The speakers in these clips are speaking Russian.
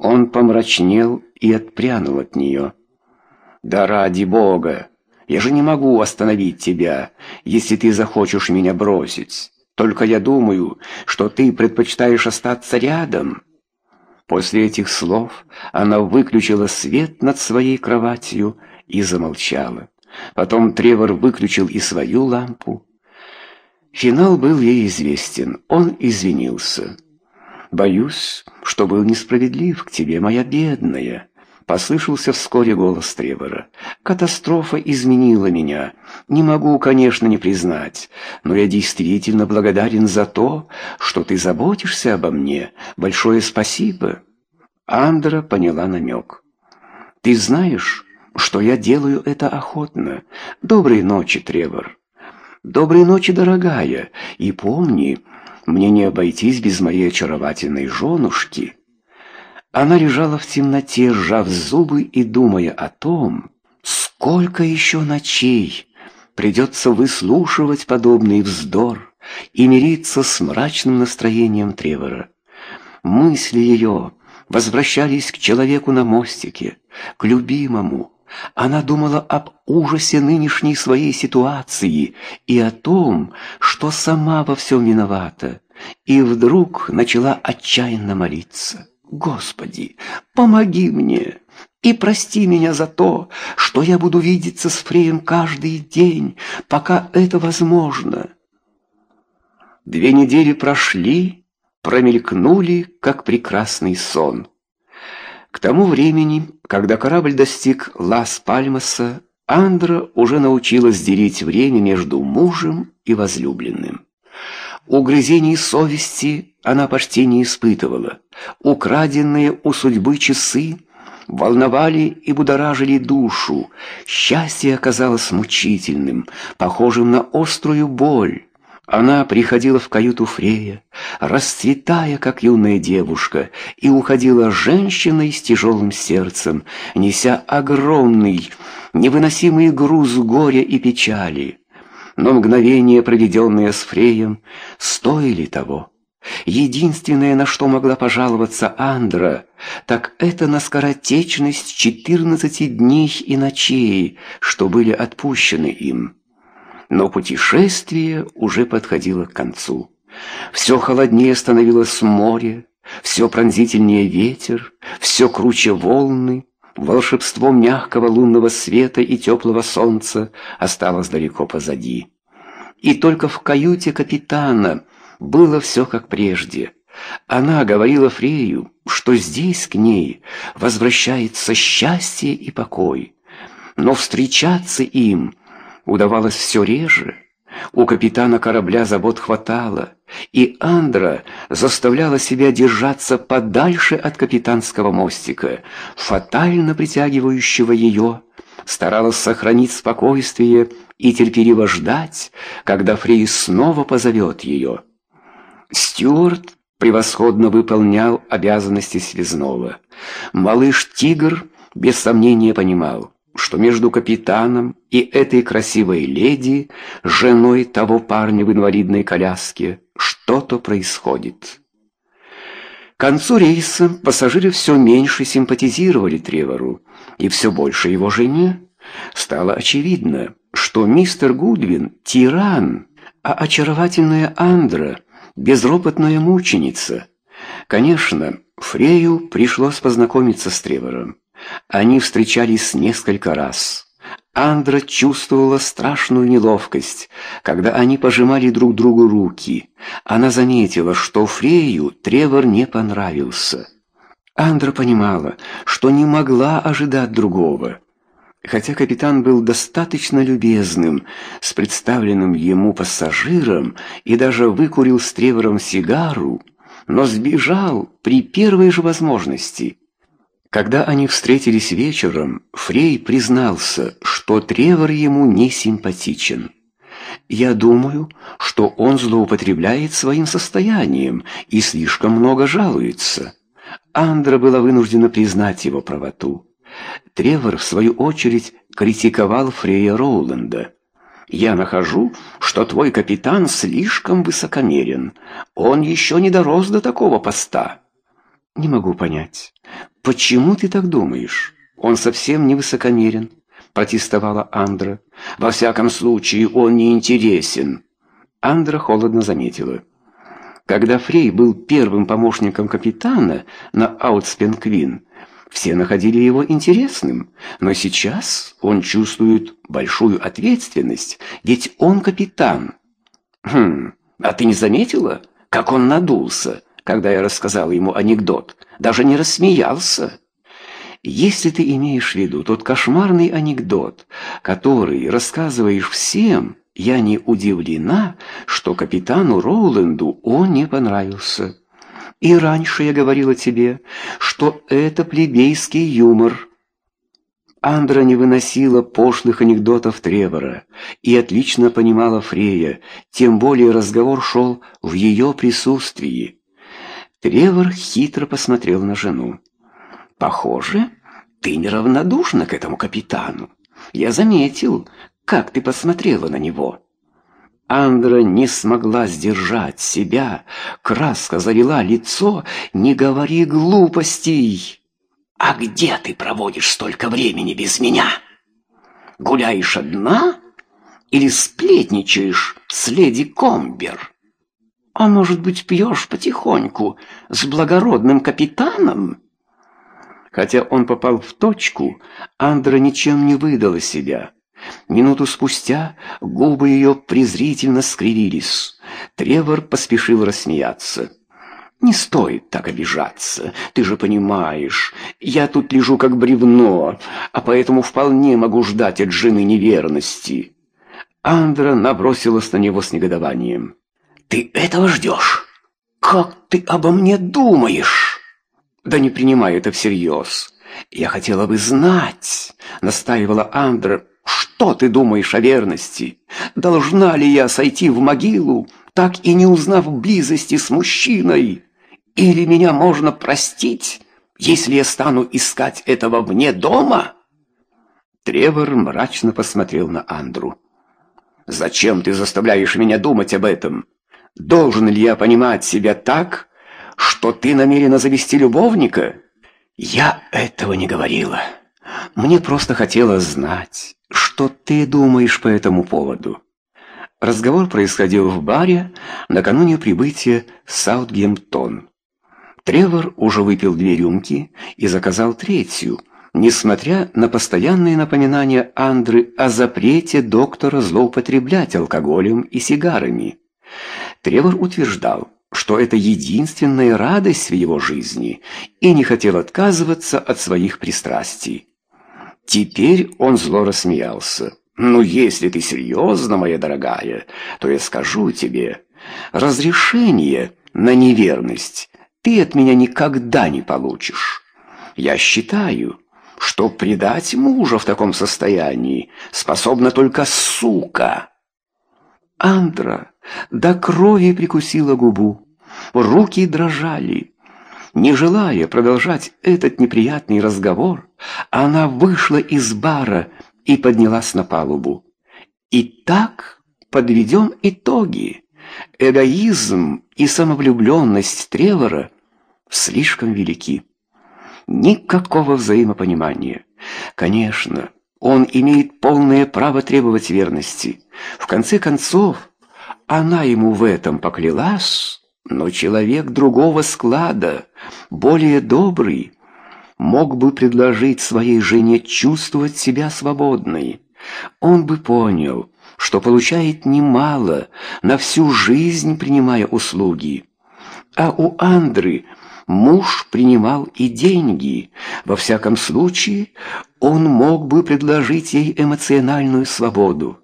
Он помрачнел и отпрянул от нее. «Да ради Бога! Я же не могу остановить тебя, если ты захочешь меня бросить. Только я думаю, что ты предпочитаешь остаться рядом». После этих слов она выключила свет над своей кроватью и замолчала. Потом Тревор выключил и свою лампу. Финал был ей известен. Он извинился. «Боюсь, что был несправедлив к тебе, моя бедная», — послышался вскоре голос Тревора. «Катастрофа изменила меня. Не могу, конечно, не признать, но я действительно благодарен за то, что ты заботишься обо мне. Большое спасибо». Андра поняла намек. «Ты знаешь, что я делаю это охотно. Доброй ночи, Тревор». «Доброй ночи, дорогая, и помни, мне не обойтись без моей очаровательной женушки». Она лежала в темноте, сжав зубы и думая о том, сколько еще ночей придется выслушивать подобный вздор и мириться с мрачным настроением Тревора. Мысли ее возвращались к человеку на мостике, к любимому, она думала об ужасе нынешней своей ситуации и о том, что сама во всем виновата, и вдруг начала отчаянно молиться. «Господи, помоги мне и прости меня за то, что я буду видеться с Фреем каждый день, пока это возможно». Две недели прошли, промелькнули, как прекрасный сон. К тому времени, когда корабль достиг Лас-Пальмаса, Андра уже научилась делить время между мужем и возлюбленным. Угрызений совести она почти не испытывала. Украденные у судьбы часы волновали и будоражили душу. Счастье оказалось мучительным, похожим на острую боль. Она приходила в каюту Фрея, расцветая, как юная девушка, и уходила женщиной с тяжелым сердцем, неся огромный, невыносимый груз горя и печали. Но мгновения, проведенные с Фреем, стоили того. Единственное, на что могла пожаловаться Андра, так это на скоротечность четырнадцати дней и ночей, что были отпущены им. Но путешествие уже подходило к концу. Все холоднее становилось море, все пронзительнее ветер, все круче волны. Волшебство мягкого лунного света и теплого солнца осталось далеко позади. И только в каюте капитана было все как прежде. Она говорила Фрею, что здесь к ней возвращается счастье и покой. Но встречаться им удавалось все реже. У капитана корабля забот хватало, и Андра заставляла себя держаться подальше от капитанского мостика, фатально притягивающего ее, старалась сохранить спокойствие и терпеливо ждать, когда Фрей снова позовет ее. Стюарт превосходно выполнял обязанности связного. Малыш-тигр без сомнения понимал, что между капитаном и этой красивой леди, женой того парня в инвалидной коляске, что-то происходит. К концу рейса пассажиры все меньше симпатизировали Тревору, и все больше его жене. Стало очевидно, что мистер Гудвин – тиран, а очаровательная Андра – безропотная мученица. Конечно, Фрею пришлось познакомиться с Тревором. Они встречались несколько раз. Андра чувствовала страшную неловкость, когда они пожимали друг другу руки. Она заметила, что Фрею Тревор не понравился. Андра понимала, что не могла ожидать другого. Хотя капитан был достаточно любезным с представленным ему пассажиром и даже выкурил с Тревором сигару, но сбежал при первой же возможности. Когда они встретились вечером, Фрей признался, что Тревор ему не симпатичен. «Я думаю, что он злоупотребляет своим состоянием и слишком много жалуется». Андра была вынуждена признать его правоту. Тревор, в свою очередь, критиковал Фрея Роуленда. «Я нахожу, что твой капитан слишком высокомерен. Он еще не дорос до такого поста». «Не могу понять, «Почему ты так думаешь? Он совсем не высокомерен», — протестовала Андра. «Во всяком случае, он не интересен». Андра холодно заметила. Когда Фрей был первым помощником капитана на Аутспенквин, все находили его интересным, но сейчас он чувствует большую ответственность, ведь он капитан. Хм, а ты не заметила, как он надулся, когда я рассказал ему анекдот? Даже не рассмеялся. Если ты имеешь в виду тот кошмарный анекдот, который рассказываешь всем, я не удивлена, что капитану Роуленду он не понравился. И раньше я говорила тебе, что это плебейский юмор. Андра не выносила пошлых анекдотов Тревора и отлично понимала Фрея, тем более разговор шел в ее присутствии. Тревор хитро посмотрел на жену. «Похоже, ты неравнодушна к этому капитану. Я заметил, как ты посмотрела на него». Андра не смогла сдержать себя, краска залила лицо, не говори глупостей. «А где ты проводишь столько времени без меня? Гуляешь одна или сплетничаешь с леди Комбер? А может быть, пьешь потихоньку с благородным капитаном?» Хотя он попал в точку, Андра ничем не выдала себя. Минуту спустя губы ее презрительно скривились. Тревор поспешил рассмеяться. «Не стоит так обижаться, ты же понимаешь. Я тут лежу как бревно, а поэтому вполне могу ждать от жены неверности». Андра набросилась на него с негодованием. «Ты этого ждешь? Как ты обо мне думаешь?» «Да не принимай это всерьез. Я хотела бы знать», — настаивала Андра, что ты думаешь о верности? Должна ли я сойти в могилу, так и не узнав близости с мужчиной? Или меня можно простить, если я стану искать этого вне дома?» Тревор мрачно посмотрел на Андру. «Зачем ты заставляешь меня думать об этом? Должен ли я понимать себя так, что ты намерена завести любовника?» «Я этого не говорила. Мне просто хотелось знать, что ты думаешь по этому поводу? Разговор происходил в баре накануне прибытия в Саутгемптон. Тревор уже выпил две рюмки и заказал третью, несмотря на постоянные напоминания Андры о запрете доктора злоупотреблять алкоголем и сигарами. Тревор утверждал, что это единственная радость в его жизни и не хотел отказываться от своих пристрастий. Теперь он зло рассмеялся. «Ну, если ты серьезно, моя дорогая, то я скажу тебе, разрешение на неверность ты от меня никогда не получишь. Я считаю, что предать мужа в таком состоянии способна только сука». Андра до крови прикусила губу, руки дрожали. Не желая продолжать этот неприятный разговор, она вышла из бара и поднялась на палубу. Итак, подведем итоги. Эгоизм и самовлюбленность Тревора слишком велики. Никакого взаимопонимания. Конечно, он имеет полное право требовать верности. В конце концов, она ему в этом поклялась, но человек другого склада, более добрый, мог бы предложить своей жене чувствовать себя свободной. Он бы понял, что получает немало, на всю жизнь принимая услуги. А у Андры муж принимал и деньги. Во всяком случае, он мог бы предложить ей эмоциональную свободу.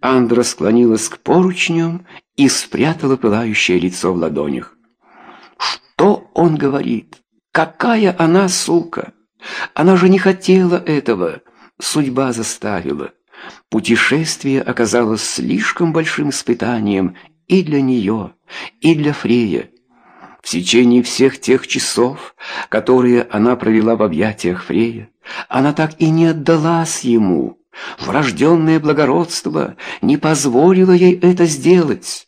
Андра склонилась к поручням и спрятала пылающее лицо в ладонях. Что он говорит? Какая она сука! Она же не хотела этого. Судьба заставила. Путешествие оказалось слишком большим испытанием и для нее, и для Фрея. В течение всех тех часов, которые она провела в объятиях Фрея, она так и не отдалась ему. Врожденное благородство не позволило ей это сделать.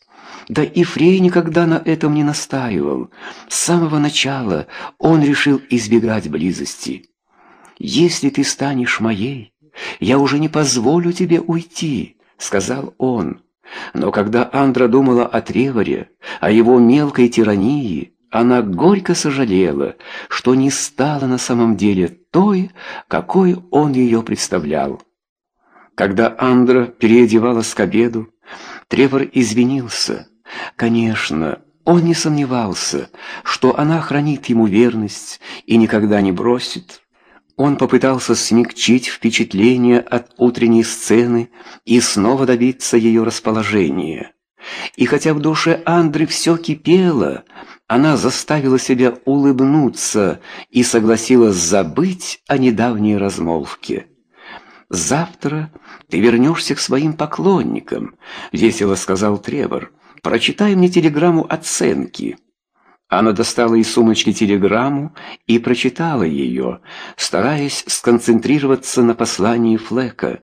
Да и Фрей никогда на этом не настаивал. С самого начала он решил избегать близости. «Если ты станешь моей, я уже не позволю тебе уйти», — сказал он. Но когда Андра думала о Треворе, о его мелкой тирании, она горько сожалела, что не стала на самом деле той, какой он ее представлял. Когда Андра переодевалась к обеду, Тревор извинился. Конечно, он не сомневался, что она хранит ему верность и никогда не бросит. Он попытался смягчить впечатление от утренней сцены и снова добиться ее расположения. И хотя в душе Андры все кипело, она заставила себя улыбнуться и согласилась забыть о недавней размолвке. «Завтра ты вернешься к своим поклонникам», — весело сказал Тревор. «Прочитай мне телеграмму оценки». Она достала из сумочки телеграмму и прочитала ее, стараясь сконцентрироваться на послании Флека.